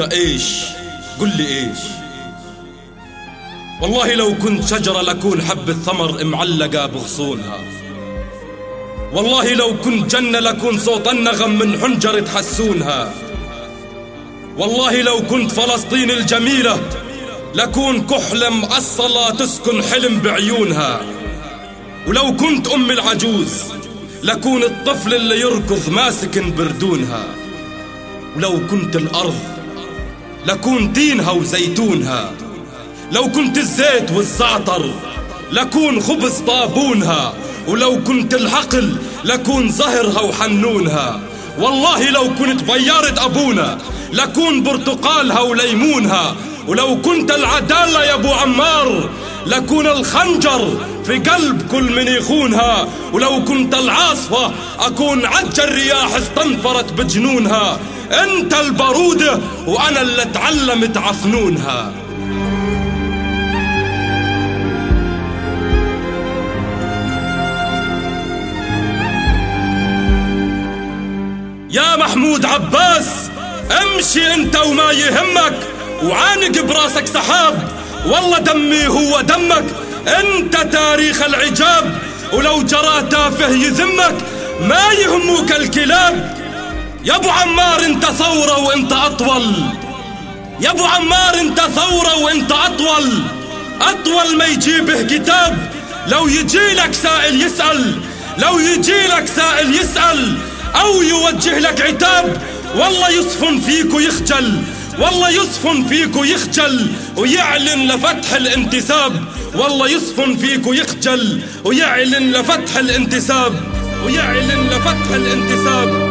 أنت إيش؟ قل لي إيش؟ والله لو كنت شجرة لكون حبة ثمر معلقة بغصونها. والله لو كنت جنة لكون صوت النغم من حنجر تحسونها. والله لو كنت فلسطين الجميلة لكون كحلة مأصلة تسكن حلم بعيونها. ولو كنت أم العجوز لكون الطفل اللي يركض ماسك بردونها. ولو كنت الأرض لكون تينها وزيتونها. لو كنت الزيت والزعتر لكون خبز طابونها. ولو كنت الحقل لكون زهرها وحنونها. والله لو كنت بيارة أبونا لكون برتقالها وليمونها. ولو كنت العدالة يا أبو عمار لكون الخنجر في قلب كل من يخونها. ولو كنت العاصفة أكون عج الرياح استنفرت بجنونها. أنت البرودة وأنا اللي تعلمت عفنونها. يا محمود عباس امشي أنت وما يهمك وعانق براسك سحاب. والله دمي هو دمك أنت تاريخ العجاب. ولو جرى تافه يذمك ما يهموك الكلاب. يا ابو عمار انت ثورة وانت اطول. يا ابو عمار انت ثورة وانت اطول. اطول ما يجيبه كتاب. لو يجي لك سائل يسأل. لو يجي لك سائل يسأل. أو يوجه لك عتاب. والله يصفن فيك ويخجل. والله يصفن فيك ويخجل. ويعلن لفتح الانتساب. والله يصفن فيك ويخجل. ويعلن لفتح الانتساب. ويعلن لفتح الانتساب.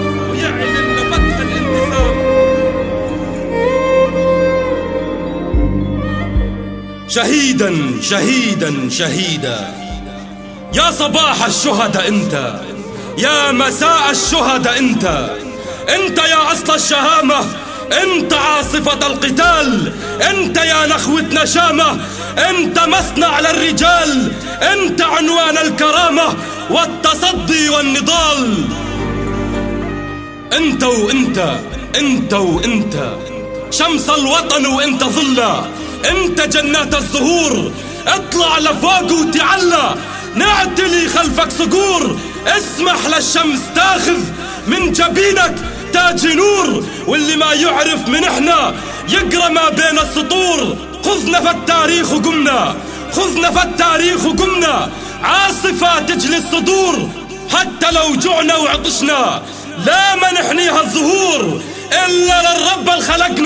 شهيدا شهيدا شهيدا. يا صباح الشهداء أنت يا مساء الشهداء أنت. أنت يا أصل الشهامة أنت عاصفة القتال. أنت يا نخوة نشامة أنت مصنع للرجال. أنت عنوان الكرامة والتصدي والنضال. أنت وأنت أنت وأنت. شمس الوطن وأنت ظلة. انت جنات الزهور. اطلع لفوق وتعلى نعتلي خلفك صقور. اسمح للشمس تاخذ من جبينك تاج نور. واللي ما يعرف من إحنا يقرأ ما بين السطور. خذنا في التاريخ وقمنا خذنا في التاريخ وقمنا عاصفة تجلي الصدور. حتى لو جعنا وعطشنا. لا ما نحنيها الظهور إلا للرب الخلقنا.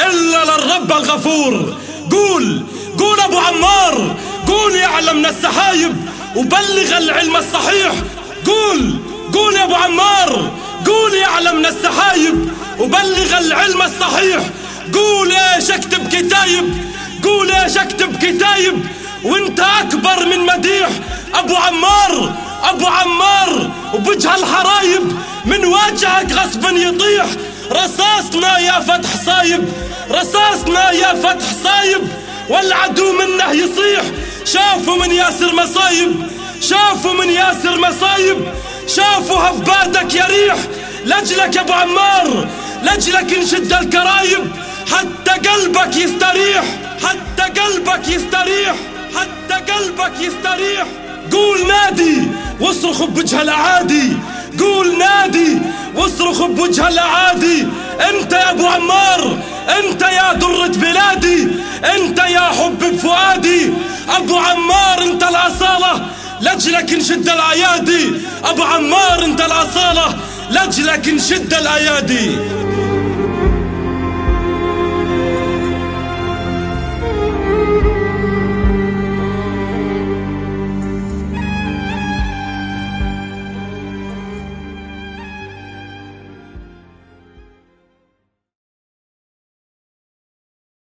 إلا للرب الغفور. قول قول أبو عمار قول يعلم من السحايب وبلغ العلم الصحيح. قول قول يا أبو عمار قول يعلم من السحايب وبلغ العلم الصحيح. قول إيش أكتب كتايب؟ قول إيش أكتب كتايب؟ وأنت أكبر من مديح. أبو عمار أبو عمار وبجه الحرايب من واجهك غصبا يطيح. رصاصنا يا فتح صايب رصاصنا يا فتح صايب. والعدو منه يصيح شافوا من ياسر مصايب شافوا من ياسر مصايب. شافوا هباتك يا ريح لجلك أبو عمار لجلك نشد الكرايب. حتى قلبك يستريح حتى قلبك يستريح حتى قلبك يستريح. قول نادي واصرخ بوجه الاعادي واصرخ بوجه الاعادي انت يا ابو عمار انت يا درة بلادي انت يا حب بفؤادي. ابو عمار انت الأصالة لجلك نشد الأيادي. ابو عمار انت الأصالة لجلك نشد الأيادي.